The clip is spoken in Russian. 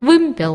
вымпел.